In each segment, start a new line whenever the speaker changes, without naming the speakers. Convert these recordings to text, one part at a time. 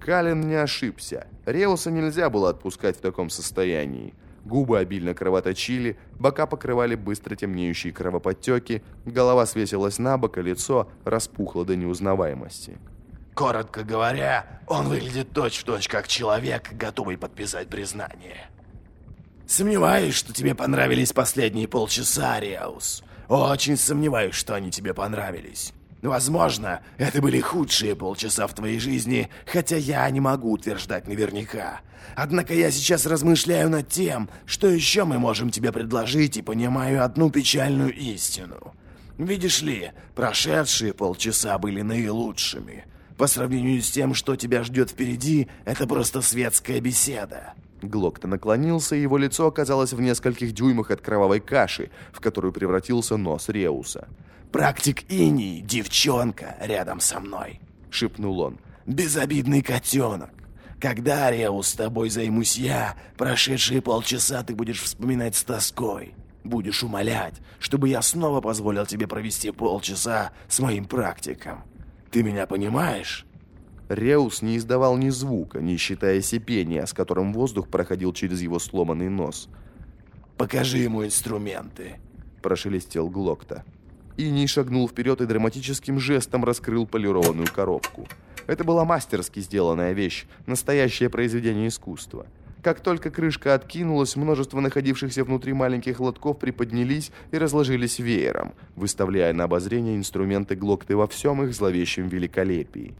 Калин не ошибся. Реуса нельзя было отпускать в таком состоянии. Губы обильно кровоточили, бока покрывали быстро темнеющие кровоподтеки, голова свесилась на бок, а лицо распухло до неузнаваемости.
Коротко говоря, он выглядит точь-в-точь -точь как человек, готовый подписать признание. Сомневаюсь, что тебе понравились последние полчаса, Реус. Очень сомневаюсь, что они тебе понравились. Возможно, это были худшие полчаса в твоей жизни, хотя я не могу утверждать наверняка. Однако я сейчас размышляю над тем, что еще мы можем тебе предложить и понимаю одну печальную истину. Видишь ли, прошедшие полчаса были наилучшими. По сравнению с тем, что тебя ждет впереди, это просто светская беседа.
Глокта наклонился, и его лицо оказалось в нескольких дюймах от кровавой каши, в которую превратился нос Реуса.
«Практик Иней, девчонка, рядом со мной», — шепнул он. «Безобидный котенок. Когда, Реус, с тобой займусь я, прошедшие полчаса ты будешь вспоминать с тоской. Будешь умолять, чтобы я снова позволил тебе провести полчаса с моим практиком. Ты меня понимаешь?»
Реус не издавал ни звука, не считая сипения, с которым воздух проходил через его сломанный нос.
«Покажи ему инструменты», – прошелестел Глокта.
Иний шагнул вперед и драматическим жестом раскрыл полированную коробку. Это была мастерски сделанная вещь, настоящее произведение искусства. Как только крышка откинулась, множество находившихся внутри маленьких лотков приподнялись и разложились веером, выставляя на обозрение инструменты Глокты во всем их зловещем великолепии.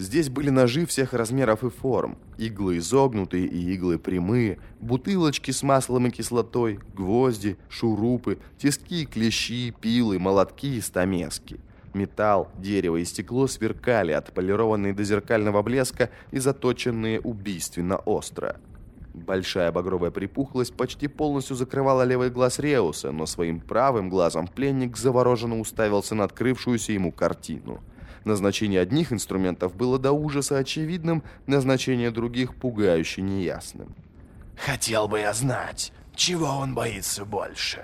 Здесь были ножи всех размеров и форм, иглы изогнутые и иглы прямые, бутылочки с маслом и кислотой, гвозди, шурупы, тиски клещи, пилы, молотки и стамески. Металл, дерево и стекло сверкали, отполированные до зеркального блеска и заточенные убийственно остро. Большая багровая припухлость почти полностью закрывала левый глаз Реуса, но своим правым глазом пленник завороженно уставился на открывшуюся ему картину – Назначение одних инструментов было до ужаса очевидным, назначение других пугающе неясным.
«Хотел бы я знать, чего он боится больше?»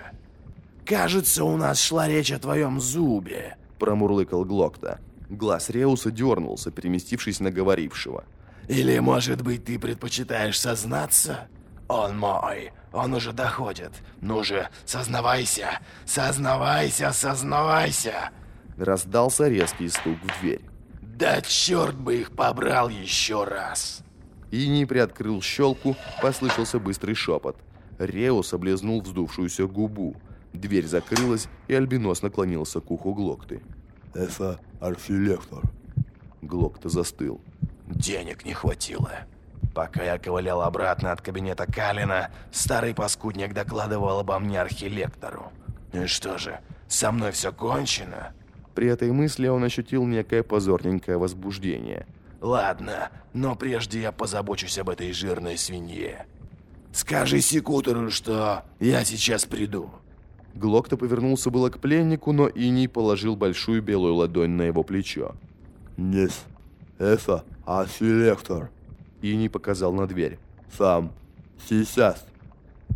«Кажется, у нас шла речь о твоем зубе», — промурлыкал Глокта.
Глаз Реуса дернулся, переместившись на говорившего.
«Или, может быть, ты предпочитаешь сознаться? Он мой, он уже доходит. Ну же, сознавайся, сознавайся, сознавайся!»
Раздался резкий стук в дверь.
«Да черт бы их побрал еще раз!»
Ини приоткрыл щелку, послышался быстрый шепот. Реус облизнул вздувшуюся губу. Дверь закрылась, и Альбинос наклонился к уху Глокты.
«Это архилектор».
Глокта застыл.
«Денег не хватило. Пока я ковылял обратно от кабинета Калина, старый паскудник докладывал обо мне архилектору. И что же, со мной все кончено?»
При этой мысли он ощутил некое позорненькое возбуждение.
«Ладно, но прежде я позабочусь об этой жирной свинье. Скажи секутору, что я сейчас приду».
Глокта повернулся было к пленнику, но Иний положил большую белую ладонь на его плечо.
«Нет, это архилектор».
Иний показал на дверь.
«Сам. Сейчас».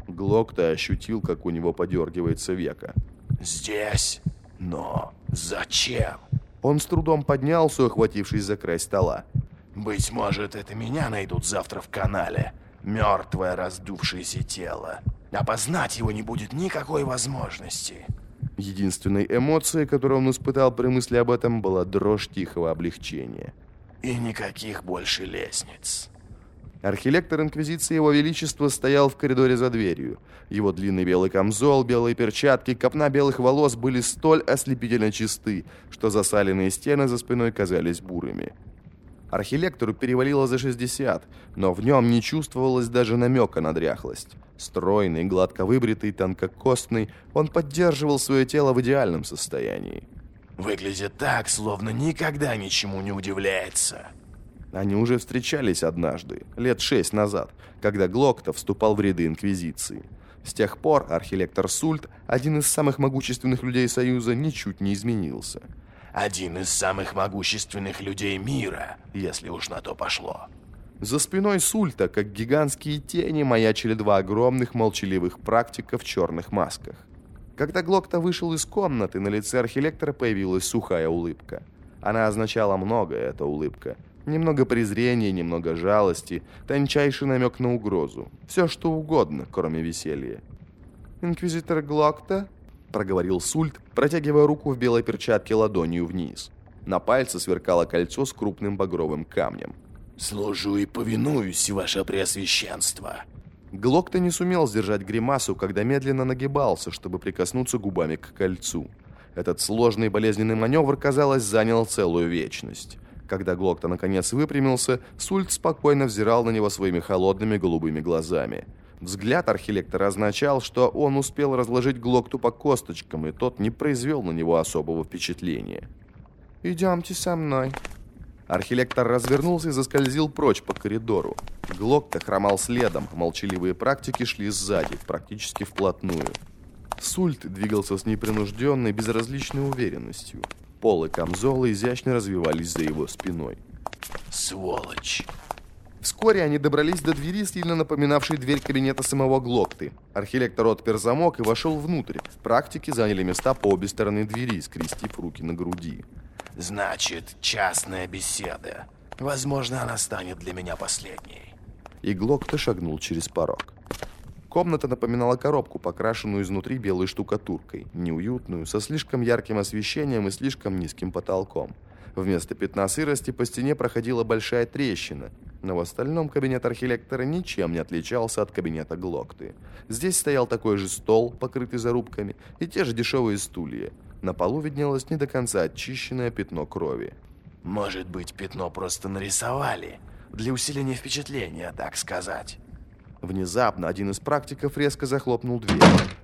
Глокта ощутил, как у него подергивается века.
«Здесь? Но зачем?»
Он с трудом поднялся, охватившись за край стола.
«Быть может, это меня найдут завтра в канале. Мертвое раздувшееся тело. Опознать его не будет никакой возможности».
Единственной эмоцией, которую он испытал при мысли об этом, была дрожь тихого облегчения.
«И никаких больше лестниц».
Архилектор Инквизиции Его Величества стоял в коридоре за дверью. Его длинный белый камзол, белые перчатки, копна белых волос были столь ослепительно чисты, что засаленные стены за спиной казались бурыми. Архилектору перевалило за 60, но в нем не чувствовалось даже намека на дряхлость. Стройный, гладко выбритый, тонкокостный, он поддерживал свое тело в идеальном состоянии.
«Выглядит так, словно никогда ничему не удивляется»,
они уже встречались однажды, лет шесть назад, когда Глокта вступал в ряды Инквизиции. С тех пор архилектор Сульт, один из самых могущественных людей Союза, ничуть не изменился.
«Один из самых могущественных людей мира, если уж на то пошло».
За спиной Сульта, как гигантские тени, маячили два огромных молчаливых практика в черных масках. Когда Глокта вышел из комнаты, на лице архилектора появилась сухая улыбка. Она означала многое, эта улыбка – Немного презрения, немного жалости, тончайший намек на угрозу. Все что угодно, кроме веселья. «Инквизитор Глокта?» — проговорил Сульт, протягивая руку в белой перчатке ладонью вниз. На пальце сверкало кольцо с крупным багровым камнем.
«Служу и повинуюсь, ваше преосвященство!»
Глокта не сумел сдержать гримасу, когда медленно нагибался, чтобы прикоснуться губами к кольцу. Этот сложный болезненный маневр, казалось, занял целую вечность. Когда Глокта наконец выпрямился, Сульт спокойно взирал на него своими холодными голубыми глазами. Взгляд архилектора означал, что он успел разложить Глокту по косточкам, и тот не произвел на него особого впечатления. «Идемте со мной». Архилектор развернулся и заскользил прочь по коридору. Глокта хромал следом, молчаливые практики шли сзади, практически вплотную. Сульт двигался с непринужденной, безразличной уверенностью. Полы камзола изящно развивались за его спиной.
«Сволочь!»
Вскоре они добрались до двери, сильно напоминавшей дверь кабинета самого Глокты. Архилектор отпер замок и вошел внутрь. Практики заняли места по обе стороны двери, скрестив руки на груди.
«Значит, частная беседа. Возможно, она станет для меня последней».
И Глокта шагнул через порог. Комната напоминала коробку, покрашенную изнутри белой штукатуркой, неуютную, со слишком ярким освещением и слишком низким потолком. Вместо пятна сырости по стене проходила большая трещина, но в остальном кабинет архилектора ничем не отличался от кабинета Глокты. Здесь стоял такой же стол, покрытый зарубками, и те же дешевые стулья. На полу виднелось не до конца очищенное пятно крови.
«Может быть, пятно просто нарисовали? Для усиления впечатления, так сказать».
Внезапно один из практиков резко захлопнул дверь.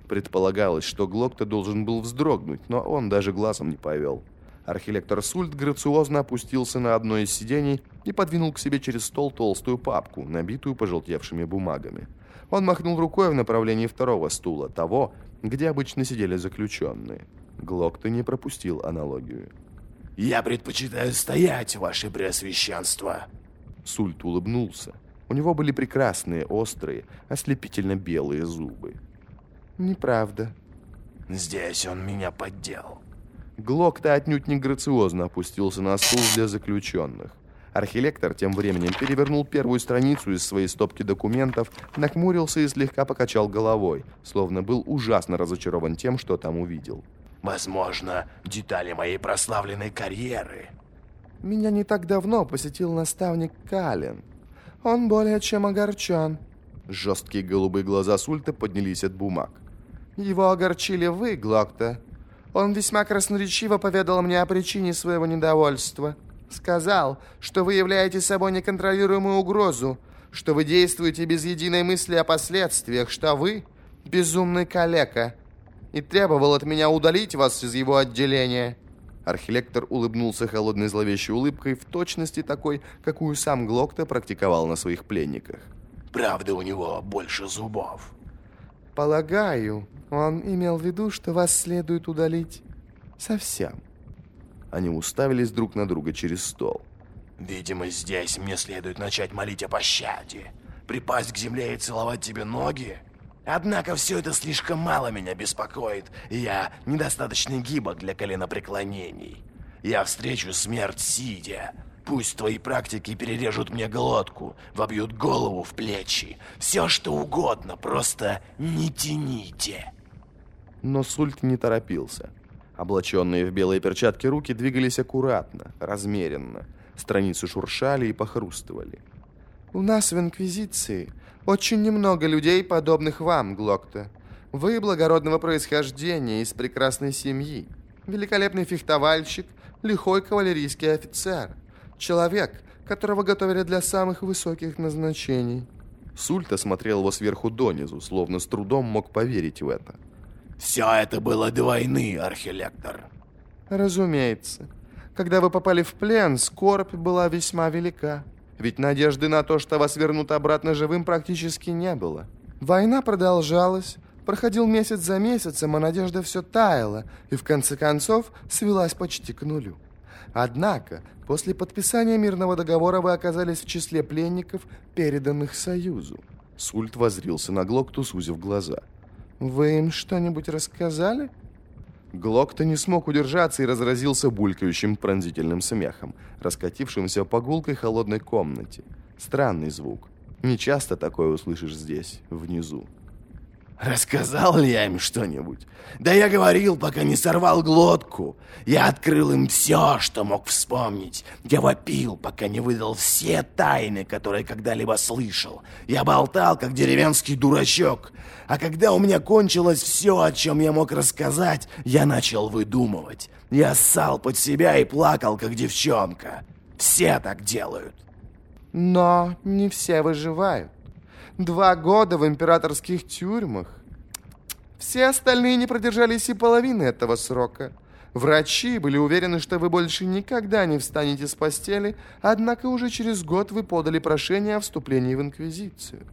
Предполагалось, что Глокта должен был вздрогнуть, но он даже глазом не повел. Архилектор Сульт грациозно опустился на одно из сидений и подвинул к себе через стол толстую папку, набитую пожелтевшими бумагами. Он махнул рукой в направлении второго стула, того, где обычно сидели заключенные. Глокта не пропустил аналогию.
«Я предпочитаю стоять, ваше преосвященство!»
Сульт улыбнулся. У него были прекрасные, острые, ослепительно белые зубы. «Неправда».
«Здесь он меня поддел».
Глок-то отнюдь не грациозно опустился на стул для заключенных. Архилектор тем временем перевернул первую страницу из своей стопки документов, нахмурился и слегка покачал головой, словно был ужасно разочарован тем, что там увидел.
«Возможно, детали моей прославленной карьеры».
«Меня не так давно посетил наставник Калин», он более чем огорчен».
Жесткие голубые глаза Сульта поднялись от бумаг.
«Его огорчили вы, Глокта. Он весьма красноречиво поведал мне о причине своего недовольства. Сказал, что вы являете собой неконтролируемую угрозу, что вы действуете без единой мысли о последствиях, что вы – безумный калека, и требовал от меня удалить вас из его отделения».
Архилектор улыбнулся холодной зловещей улыбкой в точности такой, какую сам Глокта практиковал на своих пленниках.
«Правда, у него больше зубов».
«Полагаю, он имел в виду, что вас следует удалить совсем».
Они уставились друг на друга через стол.
«Видимо, здесь мне следует начать молить о пощаде. Припасть к земле и целовать тебе ноги?» Однако все это слишком мало меня беспокоит, я недостаточно гибок для коленопреклонений. Я встречу смерть сидя. Пусть твои практики перережут мне глотку, вобьют голову в плечи. Все что угодно, просто не тяните.
Но Сульт не торопился. Облаченные в белые перчатки руки двигались аккуратно, размеренно. Страницы шуршали и похрустывали.
«У нас в Инквизиции очень немного людей, подобных вам, Глокта. Вы благородного происхождения, из прекрасной семьи. Великолепный фехтовальщик, лихой кавалерийский офицер. Человек, которого готовили для самых высоких назначений».
Сульта смотрел его сверху донизу, словно с трудом мог поверить в это.
«Все это было до войны, архилектор».
«Разумеется. Когда вы попали в плен, скорбь была весьма велика. Ведь надежды на то, что вас вернут обратно живым, практически не было. Война продолжалась, проходил месяц за месяцем, а надежда все таяла и в конце концов свелась почти к нулю. Однако, после подписания мирного договора вы оказались в числе пленников, переданных Союзу.
Сульт возрился на Глокту, сузив глаза.
«Вы им что-нибудь рассказали?»
Глок-то не смог удержаться и разразился булькающим пронзительным смехом, раскатившимся по гулкой холодной комнате. Странный звук. Не часто такое услышишь здесь, внизу.
Рассказал ли я им что-нибудь? Да я говорил, пока не сорвал глотку. Я открыл им все, что мог вспомнить. Я вопил, пока не выдал все тайны, которые когда-либо слышал. Я болтал, как деревенский дурачок. А когда у меня кончилось все, о чем я мог рассказать, я начал выдумывать. Я ссал под себя и плакал, как девчонка. Все так делают.
Но не все выживают. Два года в императорских тюрьмах. Все остальные не продержались и половины этого срока. Врачи были уверены, что вы больше никогда не встанете с постели, однако уже через год вы подали прошение о вступлении в Инквизицию.